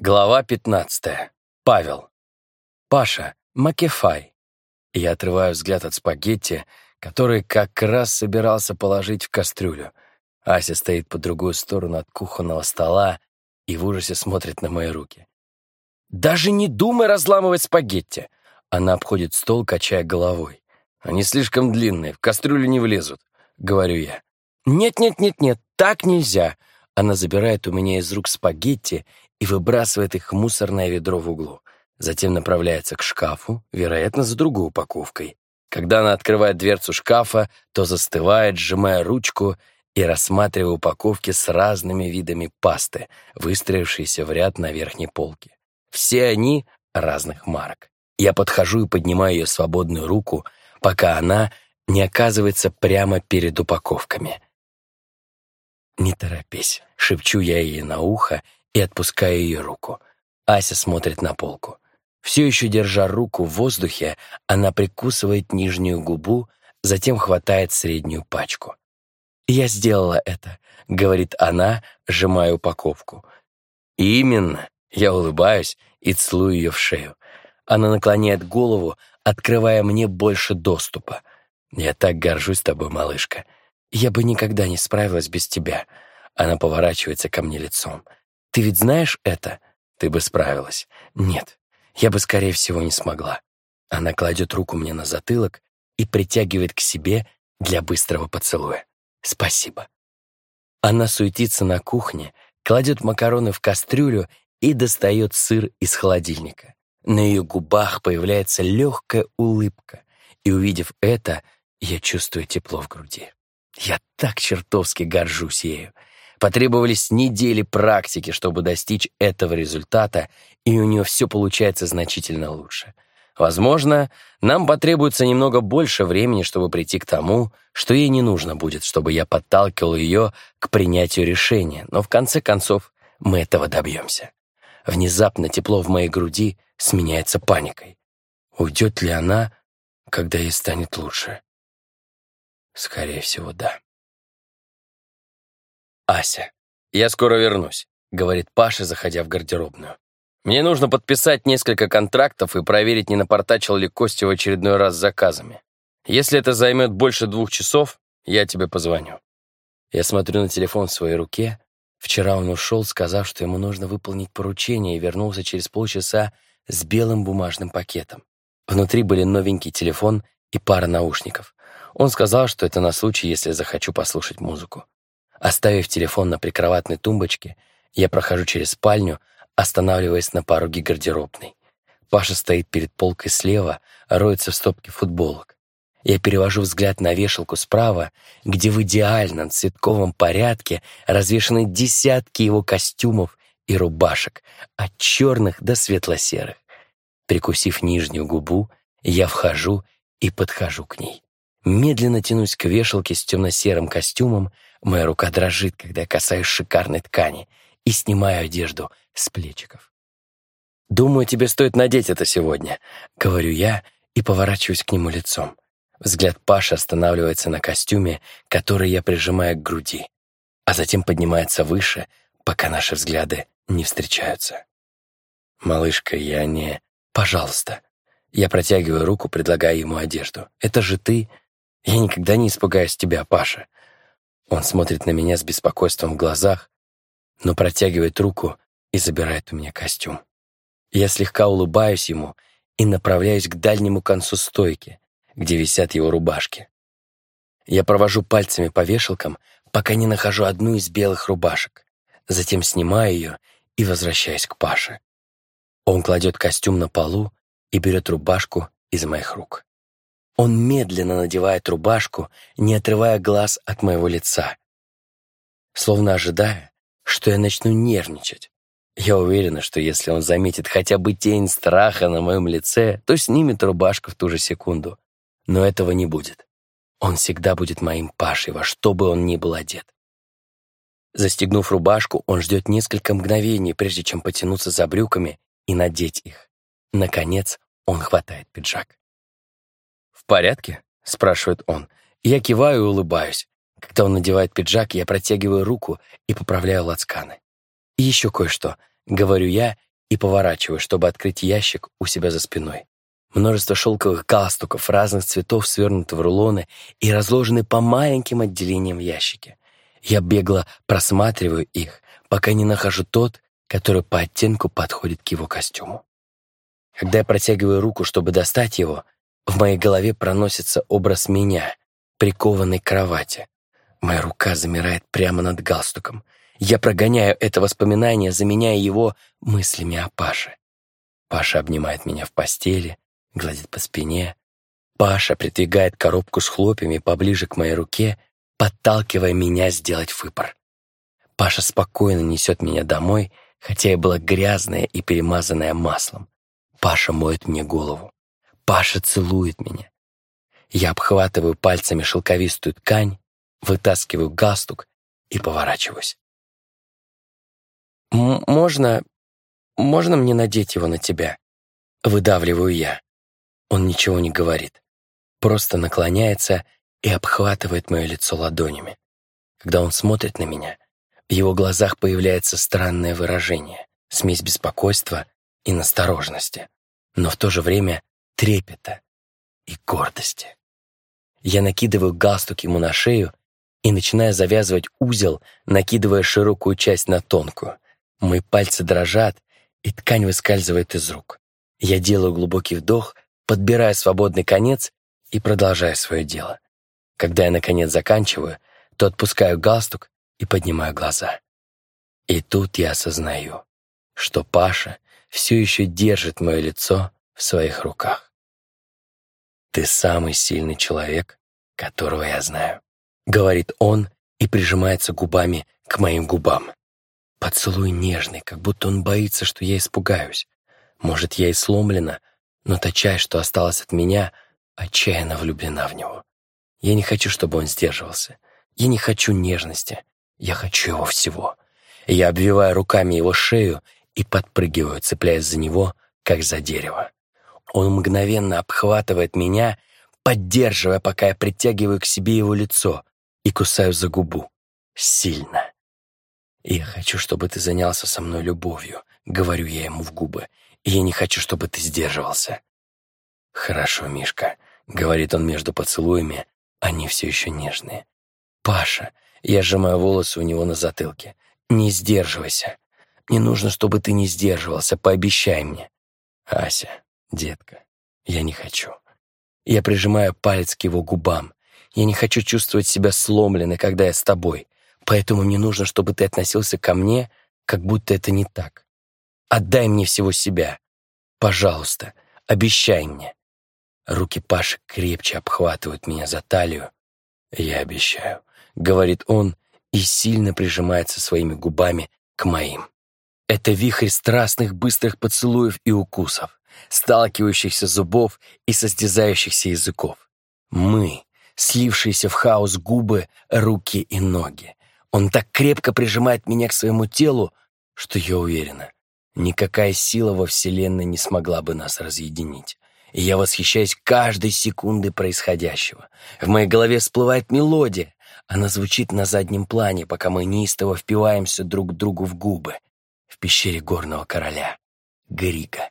Глава 15. Павел. Паша, Макефай. Я отрываю взгляд от спагетти, который как раз собирался положить в кастрюлю. Ася стоит по другую сторону от кухонного стола и в ужасе смотрит на мои руки. «Даже не думай разламывать спагетти!» Она обходит стол, качая головой. «Они слишком длинные, в кастрюлю не влезут», — говорю я. «Нет-нет-нет-нет, так нельзя!» Она забирает у меня из рук спагетти и выбрасывает их в мусорное ведро в углу. Затем направляется к шкафу, вероятно, за другой упаковкой. Когда она открывает дверцу шкафа, то застывает, сжимая ручку и рассматривая упаковки с разными видами пасты, выстроившиеся в ряд на верхней полке. Все они разных марок. Я подхожу и поднимаю ее свободную руку, пока она не оказывается прямо перед упаковками. «Не торопись», — шепчу я ей на ухо и отпускаю ее руку. Ася смотрит на полку. Все еще держа руку в воздухе, она прикусывает нижнюю губу, затем хватает среднюю пачку. «Я сделала это», — говорит она, сжимая упаковку. «Именно». Я улыбаюсь и целую ее в шею. Она наклоняет голову, открывая мне больше доступа. «Я так горжусь тобой, малышка. Я бы никогда не справилась без тебя». Она поворачивается ко мне лицом. Ты ведь знаешь это? Ты бы справилась. Нет, я бы, скорее всего, не смогла. Она кладет руку мне на затылок и притягивает к себе для быстрого поцелуя. Спасибо. Она суетится на кухне, кладет макароны в кастрюлю и достает сыр из холодильника. На ее губах появляется легкая улыбка, и, увидев это, я чувствую тепло в груди. Я так чертовски горжусь ею. Потребовались недели практики, чтобы достичь этого результата, и у нее все получается значительно лучше. Возможно, нам потребуется немного больше времени, чтобы прийти к тому, что ей не нужно будет, чтобы я подталкивал ее к принятию решения, но в конце концов мы этого добьемся. Внезапно тепло в моей груди сменяется паникой. Уйдет ли она, когда ей станет лучше? Скорее всего, да. Ася. «Я скоро вернусь», — говорит Паша, заходя в гардеробную. «Мне нужно подписать несколько контрактов и проверить, не напортачил ли Костя в очередной раз с заказами. Если это займет больше двух часов, я тебе позвоню». Я смотрю на телефон в своей руке. Вчера он ушел, сказав, что ему нужно выполнить поручение, и вернулся через полчаса с белым бумажным пакетом. Внутри были новенький телефон и пара наушников. Он сказал, что это на случай, если захочу послушать музыку. Оставив телефон на прикроватной тумбочке, я прохожу через спальню, останавливаясь на пороге гардеробной. Паша стоит перед полкой слева, роется в стопке футболок. Я перевожу взгляд на вешалку справа, где в идеальном цветковом порядке развешаны десятки его костюмов и рубашек, от черных до светло-серых. Прикусив нижнюю губу, я вхожу и подхожу к ней. Медленно тянусь к вешалке с темно-серым костюмом, Моя рука дрожит, когда я касаюсь шикарной ткани и снимаю одежду с плечиков. «Думаю, тебе стоит надеть это сегодня», — говорю я и поворачиваюсь к нему лицом. Взгляд Паши останавливается на костюме, который я прижимаю к груди, а затем поднимается выше, пока наши взгляды не встречаются. «Малышка, я не...» «Пожалуйста». Я протягиваю руку, предлагая ему одежду. «Это же ты...» «Я никогда не испугаюсь тебя, Паша. Он смотрит на меня с беспокойством в глазах, но протягивает руку и забирает у меня костюм. Я слегка улыбаюсь ему и направляюсь к дальнему концу стойки, где висят его рубашки. Я провожу пальцами по вешалкам, пока не нахожу одну из белых рубашек, затем снимаю ее и возвращаюсь к Паше. Он кладет костюм на полу и берет рубашку из моих рук. Он медленно надевает рубашку, не отрывая глаз от моего лица, словно ожидая, что я начну нервничать. Я уверена, что если он заметит хотя бы тень страха на моем лице, то снимет рубашку в ту же секунду. Но этого не будет. Он всегда будет моим Пашей, во что бы он ни был одет. Застегнув рубашку, он ждет несколько мгновений, прежде чем потянуться за брюками и надеть их. Наконец, он хватает пиджак порядке?» — спрашивает он. Я киваю и улыбаюсь. Когда он надевает пиджак, я протягиваю руку и поправляю лацканы. «И еще кое-что», — говорю я и поворачиваю, чтобы открыть ящик у себя за спиной. Множество шелковых галстуков разных цветов свернуты в рулоны и разложены по маленьким отделениям в ящике. Я бегло просматриваю их, пока не нахожу тот, который по оттенку подходит к его костюму. Когда я протягиваю руку, чтобы достать его, в моей голове проносится образ меня, прикованной к кровати. Моя рука замирает прямо над галстуком. Я прогоняю это воспоминание, заменяя его мыслями о Паше. Паша обнимает меня в постели, гладит по спине. Паша придвигает коробку с хлопьями поближе к моей руке, подталкивая меня сделать выбор. Паша спокойно несет меня домой, хотя я была грязная и перемазанная маслом. Паша моет мне голову. Паша целует меня. Я обхватываю пальцами шелковистую ткань, вытаскиваю галстук и поворачиваюсь. «Можно... можно мне надеть его на тебя?» Выдавливаю я. Он ничего не говорит, просто наклоняется и обхватывает мое лицо ладонями. Когда он смотрит на меня, в его глазах появляется странное выражение, смесь беспокойства и настороженности, но в то же время трепета и гордости. Я накидываю галстук ему на шею и начинаю завязывать узел, накидывая широкую часть на тонкую. Мои пальцы дрожат, и ткань выскальзывает из рук. Я делаю глубокий вдох, подбираю свободный конец и продолжаю свое дело. Когда я, наконец, заканчиваю, то отпускаю галстук и поднимаю глаза. И тут я осознаю, что Паша все еще держит мое лицо в своих руках. «Ты самый сильный человек, которого я знаю», — говорит он и прижимается губами к моим губам. Поцелуй нежный, как будто он боится, что я испугаюсь. Может, я и сломлена, но та часть, что осталась от меня, отчаянно влюблена в него. Я не хочу, чтобы он сдерживался. Я не хочу нежности. Я хочу его всего. Я обвиваю руками его шею и подпрыгиваю, цепляясь за него, как за дерево. Он мгновенно обхватывает меня, поддерживая, пока я притягиваю к себе его лицо и кусаю за губу. Сильно. «Я хочу, чтобы ты занялся со мной любовью», — говорю я ему в губы. «И я не хочу, чтобы ты сдерживался». «Хорошо, Мишка», — говорит он между поцелуями, они все еще нежные. «Паша!» Я сжимаю волосы у него на затылке. «Не сдерживайся. Мне нужно, чтобы ты не сдерживался. Пообещай мне». «Ася, детка, я не хочу». Я прижимаю палец к его губам. Я не хочу чувствовать себя сломленной, когда я с тобой. Поэтому мне нужно, чтобы ты относился ко мне, как будто это не так. Отдай мне всего себя. Пожалуйста, обещай мне. Руки Паши крепче обхватывают меня за талию. «Я обещаю», — говорит он и сильно прижимается своими губами к моим. Это вихрь страстных быстрых поцелуев и укусов, сталкивающихся зубов и состязающихся языков. Мы, слившиеся в хаос губы, руки и ноги. Он так крепко прижимает меня к своему телу, что я уверена, никакая сила во Вселенной не смогла бы нас разъединить и я восхищаюсь каждой секундой происходящего. В моей голове всплывает мелодия. Она звучит на заднем плане, пока мы неистово впиваемся друг другу в губы. В пещере горного короля. Грика.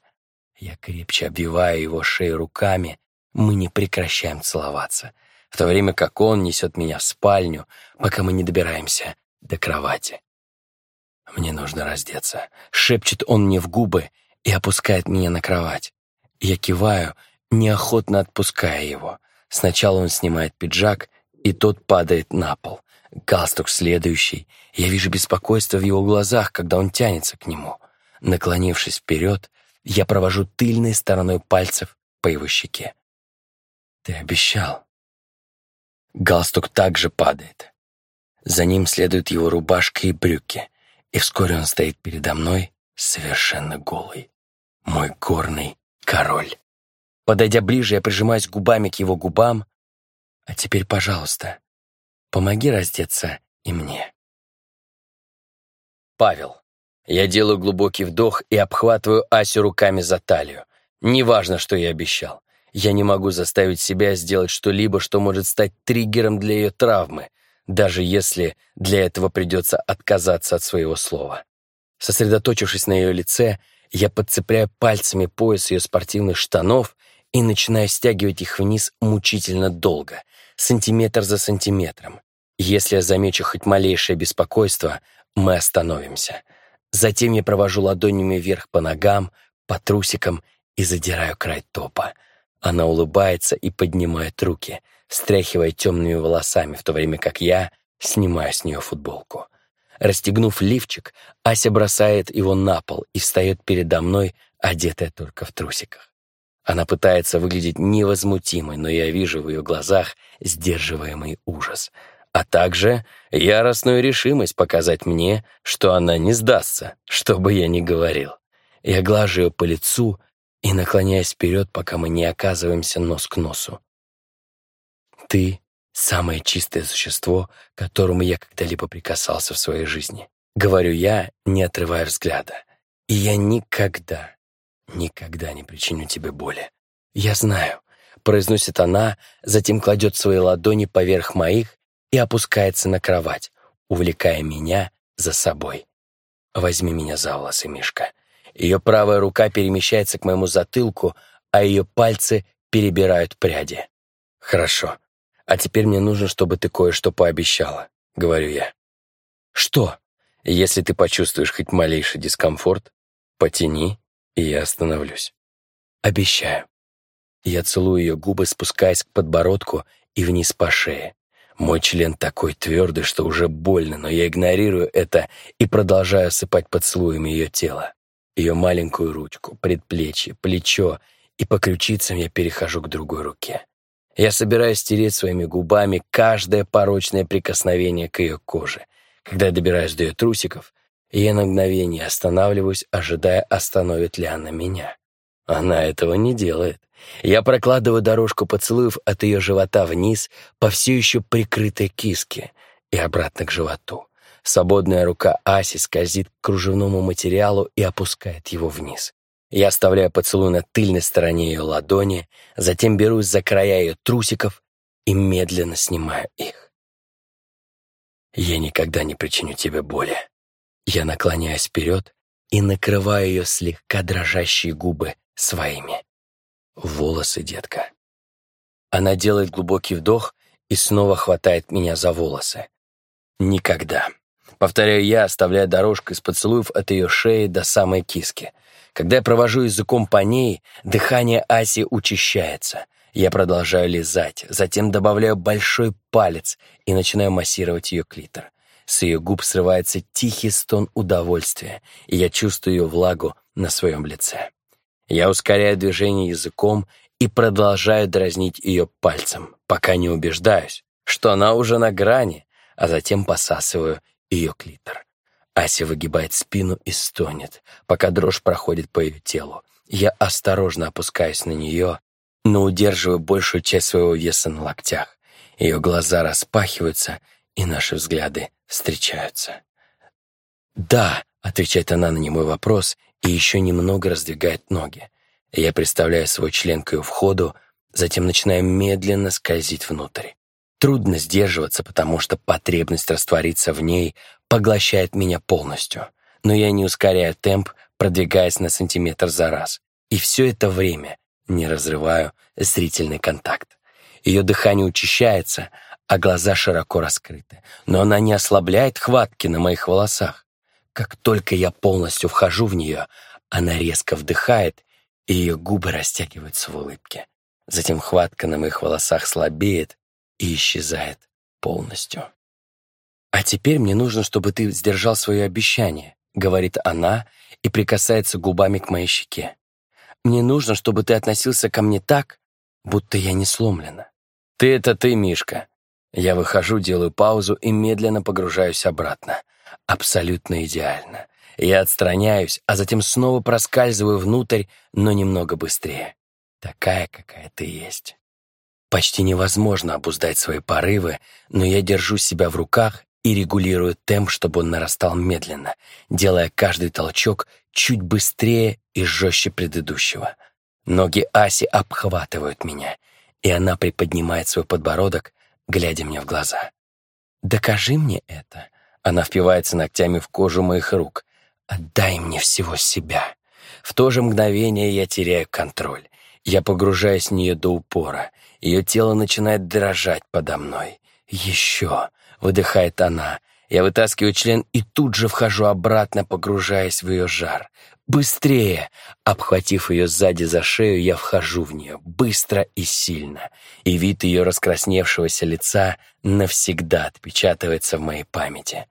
Я крепче обвиваю его шею руками. Мы не прекращаем целоваться, в то время как он несет меня в спальню, пока мы не добираемся до кровати. «Мне нужно раздеться», — шепчет он мне в губы и опускает меня на кровать. Я киваю, неохотно отпуская его. Сначала он снимает пиджак, и тот падает на пол. Галстук следующий. Я вижу беспокойство в его глазах, когда он тянется к нему. Наклонившись вперед, я провожу тыльной стороной пальцев по его щеке. «Ты обещал». Галстук также падает. За ним следуют его рубашка и брюки, и вскоре он стоит передо мной совершенно голый. Мой горный король. Подойдя ближе, я прижимаюсь губами к его губам. А теперь, пожалуйста, помоги раздеться и мне. Павел. Я делаю глубокий вдох и обхватываю Асю руками за талию. Неважно, что я обещал. Я не могу заставить себя сделать что-либо, что может стать триггером для ее травмы, даже если для этого придется отказаться от своего слова. Сосредоточившись на ее лице, Я подцепляю пальцами пояс ее спортивных штанов и начинаю стягивать их вниз мучительно долго, сантиметр за сантиметром. Если я замечу хоть малейшее беспокойство, мы остановимся. Затем я провожу ладонями вверх по ногам, по трусикам и задираю край топа. Она улыбается и поднимает руки, стряхивая темными волосами, в то время как я снимаю с нее футболку. Расстегнув лифчик, Ася бросает его на пол и встает передо мной, одетая только в трусиках. Она пытается выглядеть невозмутимой, но я вижу в ее глазах сдерживаемый ужас, а также яростную решимость показать мне, что она не сдастся, что бы я ни говорил. Я глажу ее по лицу и наклоняюсь вперед, пока мы не оказываемся нос к носу. «Ты самое чистое существо, к которому я когда-либо прикасался в своей жизни. Говорю я, не отрывая взгляда. И я никогда, никогда не причиню тебе боли. Я знаю, произносит она, затем кладет свои ладони поверх моих и опускается на кровать, увлекая меня за собой. Возьми меня за волосы, Мишка. Ее правая рука перемещается к моему затылку, а ее пальцы перебирают пряди. Хорошо. А теперь мне нужно, чтобы ты кое-что пообещала, говорю я. Что? Если ты почувствуешь хоть малейший дискомфорт, потяни, и я остановлюсь. Обещаю. Я целую ее губы, спускаясь к подбородку и вниз по шее. Мой член такой твердый, что уже больно, но я игнорирую это и продолжаю осыпать поцелуями ее тело. Ее маленькую ручку, предплечье, плечо, и по ключицам я перехожу к другой руке. Я собираюсь стереть своими губами каждое порочное прикосновение к ее коже. Когда я добираюсь до ее трусиков, я на мгновение останавливаюсь, ожидая, остановит ли она меня. Она этого не делает. Я прокладываю дорожку поцелуев от ее живота вниз по все еще прикрытой киске и обратно к животу. Свободная рука Аси скользит к кружевному материалу и опускает его вниз. Я оставляю поцелуй на тыльной стороне ее ладони, затем берусь за края ее трусиков и медленно снимаю их. Я никогда не причиню тебе боли. Я наклоняюсь вперед и накрываю ее слегка дрожащие губы своими. Волосы, детка. Она делает глубокий вдох и снова хватает меня за волосы. Никогда. Повторяю я, оставляя дорожку из поцелуев от ее шеи до самой киски — когда я провожу языком по ней, дыхание Аси учащается. Я продолжаю лизать, затем добавляю большой палец и начинаю массировать ее клитор. С ее губ срывается тихий стон удовольствия, и я чувствую ее влагу на своем лице. Я ускоряю движение языком и продолжаю дразнить ее пальцем, пока не убеждаюсь, что она уже на грани, а затем посасываю ее клитор. Ася выгибает спину и стонет, пока дрожь проходит по ее телу. Я осторожно опускаюсь на нее, но удерживаю большую часть своего веса на локтях. Ее глаза распахиваются, и наши взгляды встречаются. «Да», — отвечает она на немой вопрос, и еще немного раздвигает ноги. Я представляю свой член к ее входу, затем начинаю медленно скользить внутрь. Трудно сдерживаться, потому что потребность раствориться в ней поглощает меня полностью. Но я не ускоряю темп, продвигаясь на сантиметр за раз. И все это время не разрываю зрительный контакт. Ее дыхание учащается, а глаза широко раскрыты. Но она не ослабляет хватки на моих волосах. Как только я полностью вхожу в нее, она резко вдыхает, и ее губы растягиваются в улыбке. Затем хватка на моих волосах слабеет, и исчезает полностью. «А теперь мне нужно, чтобы ты сдержал свое обещание», — говорит она и прикасается губами к моей щеке. «Мне нужно, чтобы ты относился ко мне так, будто я не сломлена». «Ты — это ты, Мишка». Я выхожу, делаю паузу и медленно погружаюсь обратно. Абсолютно идеально. Я отстраняюсь, а затем снова проскальзываю внутрь, но немного быстрее. Такая, какая ты есть. Почти невозможно обуздать свои порывы, но я держу себя в руках и регулирую темп, чтобы он нарастал медленно, делая каждый толчок чуть быстрее и жестче предыдущего. Ноги Аси обхватывают меня, и она приподнимает свой подбородок, глядя мне в глаза. «Докажи мне это». Она впивается ногтями в кожу моих рук. «Отдай мне всего себя. В то же мгновение я теряю контроль. Я погружаюсь в нее до упора. Ее тело начинает дрожать подо мной. «Еще!» — выдыхает она. Я вытаскиваю член и тут же вхожу обратно, погружаясь в ее жар. «Быстрее!» Обхватив ее сзади за шею, я вхожу в нее, быстро и сильно. И вид ее раскрасневшегося лица навсегда отпечатывается в моей памяти.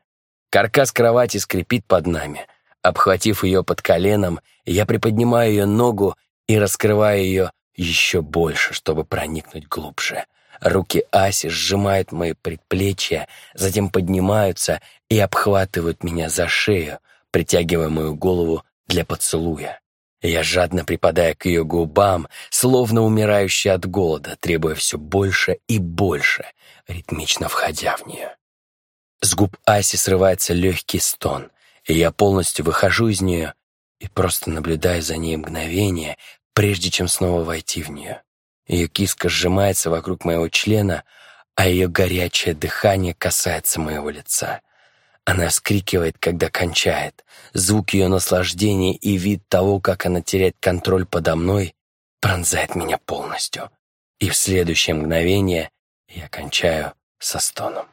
Каркас кровати скрипит под нами. Обхватив ее под коленом, я приподнимаю ее ногу и раскрываю ее еще больше, чтобы проникнуть глубже. Руки Аси сжимают мои предплечья, затем поднимаются и обхватывают меня за шею, притягивая мою голову для поцелуя. Я жадно припадаю к ее губам, словно умирающий от голода, требуя все больше и больше, ритмично входя в нее. С губ Аси срывается легкий стон, и я полностью выхожу из нее и просто наблюдаю за ней мгновение, прежде чем снова войти в нее. Ее киска сжимается вокруг моего члена, а ее горячее дыхание касается моего лица. Она вскрикивает, когда кончает. Звук ее наслаждения и вид того, как она теряет контроль подо мной, пронзает меня полностью. И в следующее мгновение я кончаю со стоном.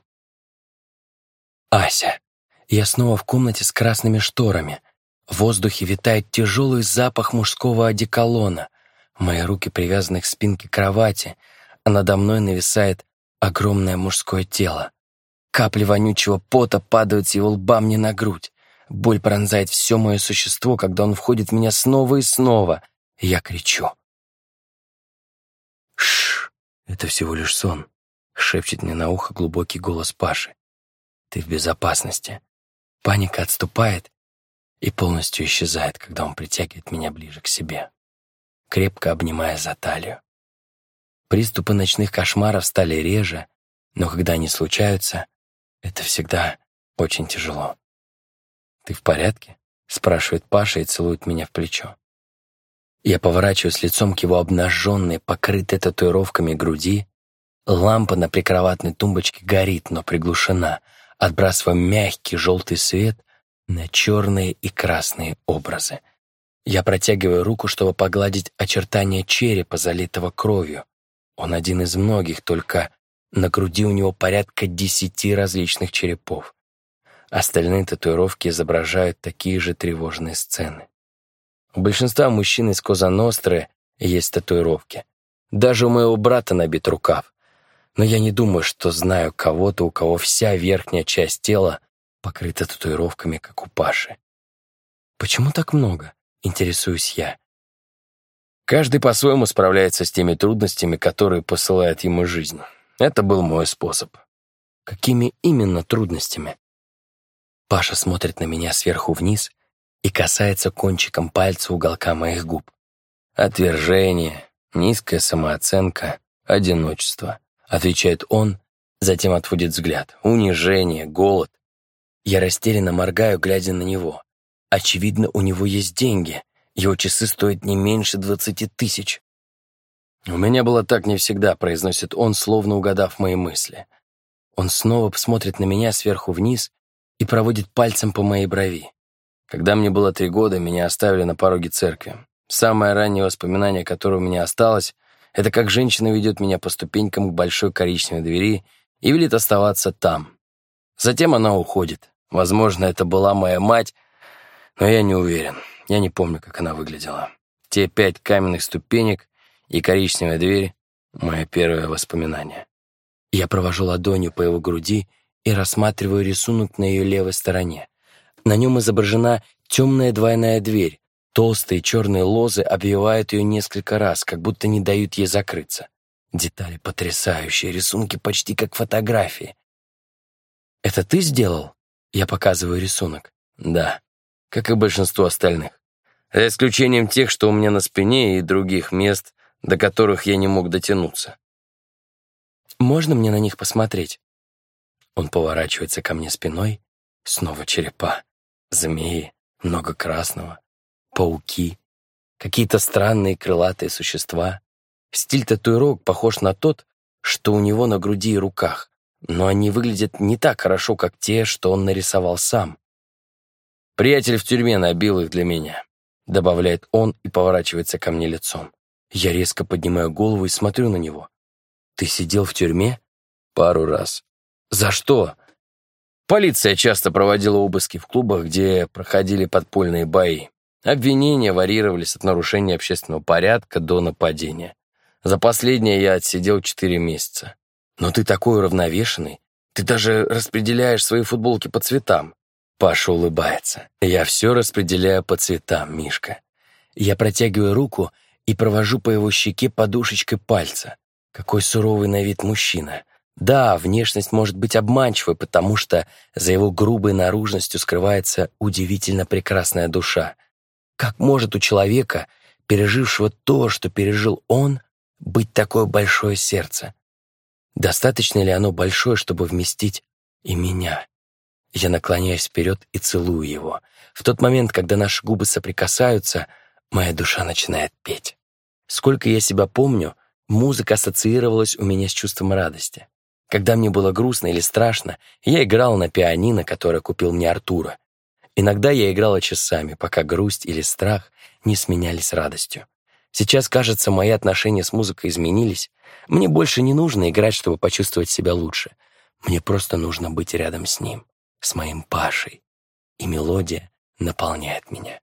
Ася. Я снова в комнате с красными шторами. В воздухе витает тяжелый запах мужского одеколона. Мои руки привязаны к спинке кровати, а надо мной нависает огромное мужское тело. Капли вонючего пота падают с его лба мне на грудь. Боль пронзает все мое существо, когда он входит в меня снова и снова. Я кричу. Шш, это всего лишь сон, шепчет мне на ухо глубокий голос Паши. Ты в безопасности. Паника отступает и полностью исчезает, когда он притягивает меня ближе к себе крепко обнимая за талию. Приступы ночных кошмаров стали реже, но когда они случаются, это всегда очень тяжело. «Ты в порядке?» — спрашивает Паша и целует меня в плечо. Я поворачиваюсь лицом к его обнаженной, покрытой татуировками груди. Лампа на прикроватной тумбочке горит, но приглушена, отбрасывая мягкий желтый свет на черные и красные образы — я протягиваю руку, чтобы погладить очертания черепа, залитого кровью. Он один из многих, только на груди у него порядка десяти различных черепов. Остальные татуировки изображают такие же тревожные сцены. У большинства мужчин из Коза Ностры есть татуировки. Даже у моего брата набит рукав. Но я не думаю, что знаю кого-то, у кого вся верхняя часть тела покрыта татуировками, как у Паши. Почему так много? интересуюсь я. Каждый по-своему справляется с теми трудностями, которые посылает ему жизнь. Это был мой способ. Какими именно трудностями? Паша смотрит на меня сверху вниз и касается кончиком пальца уголка моих губ. Отвержение, низкая самооценка, одиночество. Отвечает он, затем отводит взгляд. Унижение, голод. Я растерянно моргаю, глядя на него. Очевидно, у него есть деньги. Его часы стоят не меньше двадцати тысяч. «У меня было так не всегда», — произносит он, словно угадав мои мысли. Он снова смотрит на меня сверху вниз и проводит пальцем по моей брови. Когда мне было три года, меня оставили на пороге церкви. Самое раннее воспоминание, которое у меня осталось, это как женщина ведет меня по ступенькам к большой коричневой двери и велит оставаться там. Затем она уходит. Возможно, это была моя мать, но я не уверен. Я не помню, как она выглядела. Те пять каменных ступенек и коричневая дверь — мое первое воспоминание. Я провожу ладонью по его груди и рассматриваю рисунок на ее левой стороне. На нем изображена темная двойная дверь. Толстые черные лозы обвивают ее несколько раз, как будто не дают ей закрыться. Детали потрясающие, рисунки почти как фотографии. «Это ты сделал?» Я показываю рисунок. «Да» как и большинство остальных. За исключением тех, что у меня на спине и других мест, до которых я не мог дотянуться. «Можно мне на них посмотреть?» Он поворачивается ко мне спиной. Снова черепа, змеи, много красного, пауки, какие-то странные крылатые существа. Стиль татуировок похож на тот, что у него на груди и руках, но они выглядят не так хорошо, как те, что он нарисовал сам. Приятель в тюрьме набил их для меня. добавляет он и поворачивается ко мне лицом. Я резко поднимаю голову и смотрю на него. Ты сидел в тюрьме? Пару раз. За что? Полиция часто проводила обыски в клубах, где проходили подпольные бои. Обвинения варьировались от нарушения общественного порядка до нападения. За последнее я отсидел четыре месяца. Но ты такой уравновешенный. Ты даже распределяешь свои футболки по цветам. Паша улыбается. Я все распределяю по цветам, Мишка. Я протягиваю руку и провожу по его щеке подушечкой пальца. Какой суровый на вид мужчина. Да, внешность может быть обманчивой, потому что за его грубой наружностью скрывается удивительно прекрасная душа. Как может у человека, пережившего то, что пережил он, быть такое большое сердце? Достаточно ли оно большое, чтобы вместить и меня? Я наклоняюсь вперед и целую его. В тот момент, когда наши губы соприкасаются, моя душа начинает петь. Сколько я себя помню, музыка ассоциировалась у меня с чувством радости. Когда мне было грустно или страшно, я играл на пианино, которое купил мне Артура. Иногда я играла часами, пока грусть или страх не сменялись радостью. Сейчас, кажется, мои отношения с музыкой изменились. Мне больше не нужно играть, чтобы почувствовать себя лучше. Мне просто нужно быть рядом с ним с моим Пашей, и мелодия наполняет меня.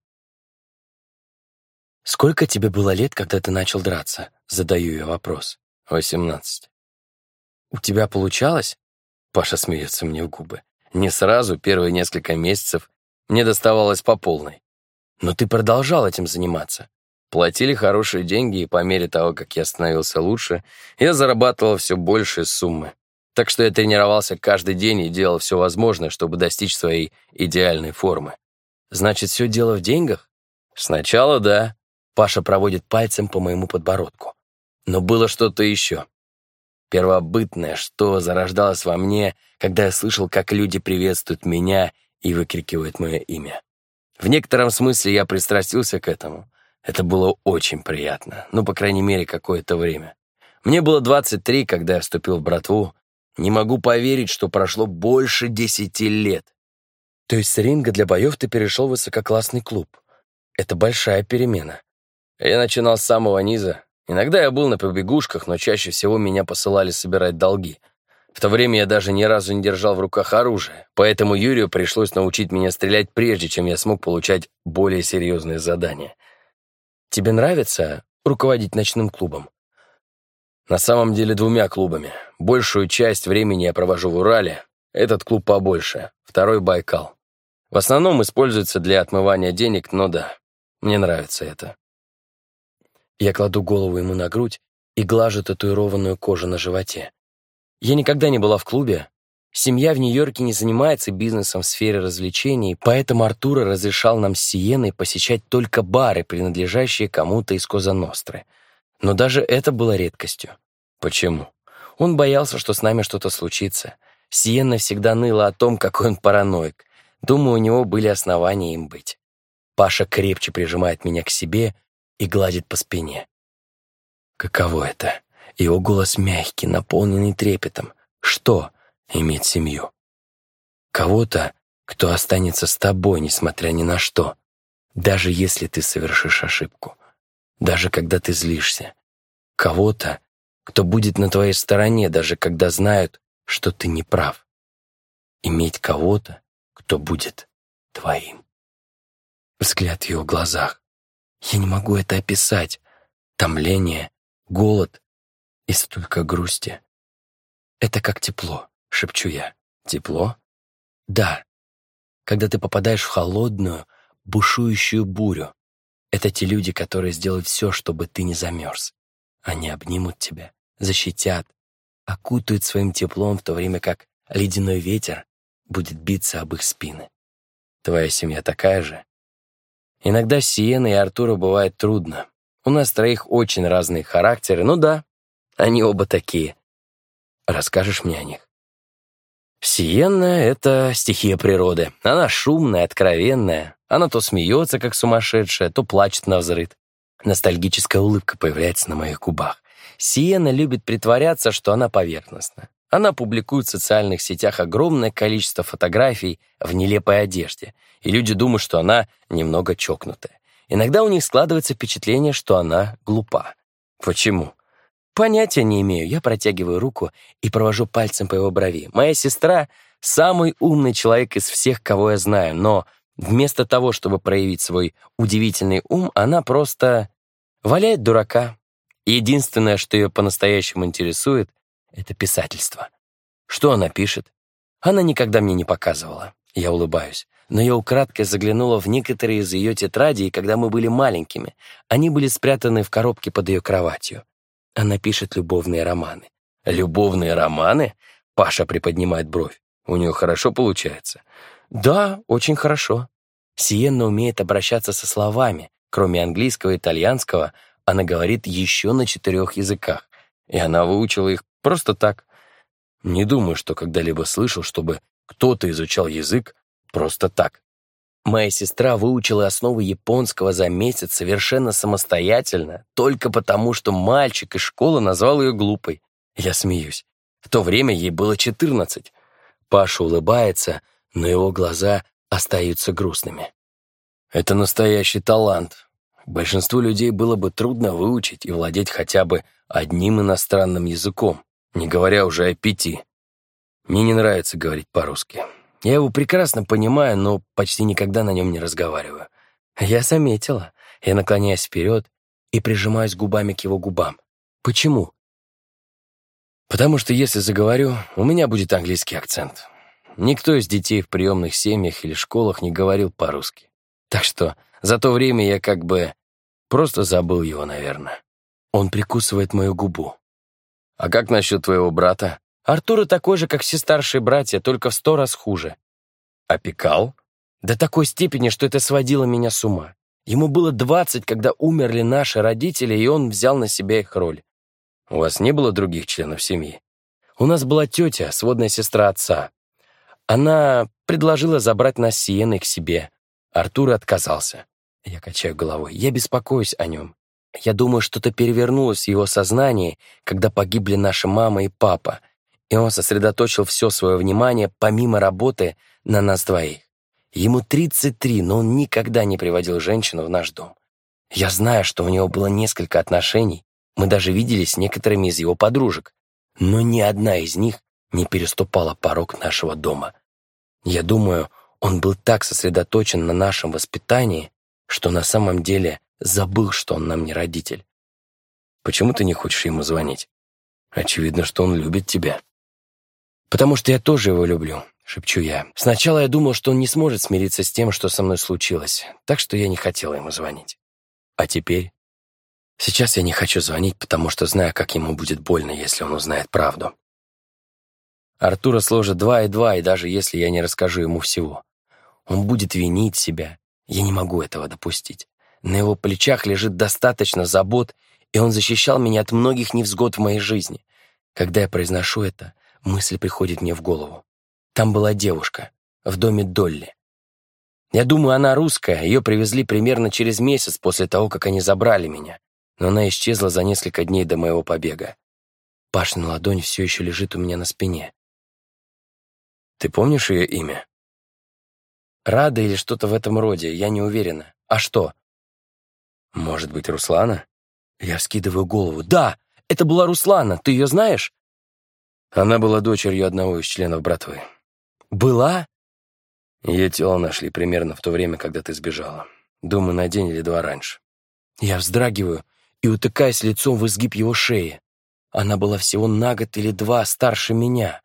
«Сколько тебе было лет, когда ты начал драться?» — задаю я вопрос. «Восемнадцать». «У тебя получалось?» Паша смеется мне в губы. «Не сразу, первые несколько месяцев мне доставалось по полной. Но ты продолжал этим заниматься. Платили хорошие деньги, и по мере того, как я становился лучше, я зарабатывал все большие суммы. Так что я тренировался каждый день и делал все возможное, чтобы достичь своей идеальной формы. Значит, все дело в деньгах? Сначала да. Паша проводит пальцем по моему подбородку. Но было что-то еще. Первобытное, что зарождалось во мне, когда я слышал, как люди приветствуют меня и выкрикивают мое имя. В некотором смысле я пристрастился к этому. Это было очень приятно, ну, по крайней мере, какое-то время. Мне было 23, когда я вступил в братву, не могу поверить, что прошло больше десяти лет. То есть с ринга для боев ты перешел в высококлассный клуб. Это большая перемена. Я начинал с самого низа. Иногда я был на побегушках, но чаще всего меня посылали собирать долги. В то время я даже ни разу не держал в руках оружие, поэтому Юрию пришлось научить меня стрелять прежде, чем я смог получать более серьезные задания. Тебе нравится руководить ночным клубом? На самом деле двумя клубами. Большую часть времени я провожу в Урале. Этот клуб побольше. Второй — Байкал. В основном используется для отмывания денег, но да, мне нравится это. Я кладу голову ему на грудь и глажу татуированную кожу на животе. Я никогда не была в клубе. Семья в Нью-Йорке не занимается бизнесом в сфере развлечений, поэтому Артура разрешал нам с Сиеной посещать только бары, принадлежащие кому-то из Коза Ностры — но даже это было редкостью. Почему? Он боялся, что с нами что-то случится. Сиенна всегда ныла о том, какой он параноик. Думаю, у него были основания им быть. Паша крепче прижимает меня к себе и гладит по спине. Каково это? Его голос мягкий, наполненный трепетом. Что иметь семью? Кого-то, кто останется с тобой, несмотря ни на что, даже если ты совершишь ошибку даже когда ты злишься. Кого-то, кто будет на твоей стороне, даже когда знают, что ты не прав. Иметь кого-то, кто будет твоим. Взгляд в его глазах. Я не могу это описать. Томление, голод и столько грусти. Это как тепло, шепчу я. Тепло? Да. Когда ты попадаешь в холодную, бушующую бурю, это те люди, которые сделают все, чтобы ты не замерз. Они обнимут тебя, защитят, окутают своим теплом, в то время как ледяной ветер будет биться об их спины. Твоя семья такая же? Иногда с Сиеной и Артуру бывает трудно. У нас троих очень разные характеры, ну да, они оба такие. Расскажешь мне о них? Сиенна — это стихия природы. Она шумная, откровенная, она то смеется, как сумасшедшая, то плачет на взрыд. Ностальгическая улыбка появляется на моих губах. Сиена любит притворяться, что она поверхностна. Она публикует в социальных сетях огромное количество фотографий в нелепой одежде, и люди думают, что она немного чокнутая. иногда у них складывается впечатление, что она глупа. Почему? Понятия не имею. Я протягиваю руку и провожу пальцем по его брови. Моя сестра — самый умный человек из всех, кого я знаю, но вместо того, чтобы проявить свой удивительный ум, она просто валяет дурака. Единственное, что ее по-настоящему интересует, — это писательство. Что она пишет? Она никогда мне не показывала. Я улыбаюсь. Но я украдкой заглянула в некоторые из ее тетрадей, когда мы были маленькими. Они были спрятаны в коробке под ее кроватью. Она пишет любовные романы. «Любовные романы?» Паша приподнимает бровь. «У нее хорошо получается?» «Да, очень хорошо». Сиенна умеет обращаться со словами. Кроме английского и итальянского, она говорит еще на четырех языках. И она выучила их просто так. Не думаю, что когда-либо слышал, чтобы кто-то изучал язык просто так. Моя сестра выучила основы японского за месяц совершенно самостоятельно, только потому, что мальчик из школы назвал ее глупой. Я смеюсь. В то время ей было 14. Паша улыбается, но его глаза остаются грустными. Это настоящий талант. Большинству людей было бы трудно выучить и владеть хотя бы одним иностранным языком, не говоря уже о пяти. Мне не нравится говорить по-русски. Я его прекрасно понимаю, но почти никогда на нем не разговариваю. Я заметила. Я наклоняюсь вперед и прижимаюсь губами к его губам. Почему? Потому что если заговорю, у меня будет английский акцент. Никто из детей в приемных семьях или школах не говорил по-русски. Так что за то время я как бы просто забыл его, наверное. Он прикусывает мою губу. «А как насчет твоего брата?» Артур такой же, как все старшие братья, только в сто раз хуже. Опекал? До такой степени, что это сводило меня с ума. Ему было двадцать, когда умерли наши родители, и он взял на себя их роль. У вас не было других членов семьи? У нас была тетя, сводная сестра отца. Она предложила забрать нас с Сиеной к себе. Артур отказался. Я качаю головой. Я беспокоюсь о нем. Я думаю, что-то перевернулось в его сознании, когда погибли наша мама и папа, и он сосредоточил все свое внимание, помимо работы, на нас двоих. Ему 33, но он никогда не приводил женщину в наш дом. Я знаю, что у него было несколько отношений, мы даже виделись с некоторыми из его подружек, но ни одна из них не переступала порог нашего дома. Я думаю, он был так сосредоточен на нашем воспитании, что на самом деле забыл, что он нам не родитель. Почему ты не хочешь ему звонить? Очевидно, что он любит тебя. «Потому что я тоже его люблю», — шепчу я. Сначала я думал, что он не сможет смириться с тем, что со мной случилось, так что я не хотела ему звонить. А теперь? Сейчас я не хочу звонить, потому что знаю, как ему будет больно, если он узнает правду. Артура сложит два и два, и даже если я не расскажу ему всего. Он будет винить себя. Я не могу этого допустить. На его плечах лежит достаточно забот, и он защищал меня от многих невзгод в моей жизни. Когда я произношу это, мысль приходит мне в голову. Там была девушка, в доме Долли. Я думаю, она русская, ее привезли примерно через месяц после того, как они забрали меня, но она исчезла за несколько дней до моего побега. Пашина ладонь все еще лежит у меня на спине. Ты помнишь ее имя? Рада или что-то в этом роде, я не уверена. А что? Может быть, Руслана? Я вскидываю голову. Да, это была Руслана, ты ее знаешь? Она была дочерью одного из членов братвы. Была? Ее тело нашли примерно в то время, когда ты сбежала. Думаю, на день или два раньше. Я вздрагиваю и утыкаюсь лицом в изгиб его шеи. Она была всего на год или два старше меня.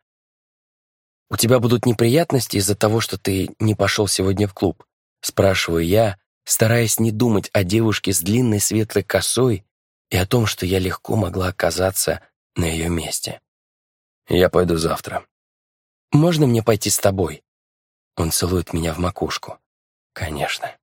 «У тебя будут неприятности из-за того, что ты не пошел сегодня в клуб?» Спрашиваю я, стараясь не думать о девушке с длинной светлой косой и о том, что я легко могла оказаться на ее месте. Я пойду завтра. Можно мне пойти с тобой? Он целует меня в макушку. Конечно.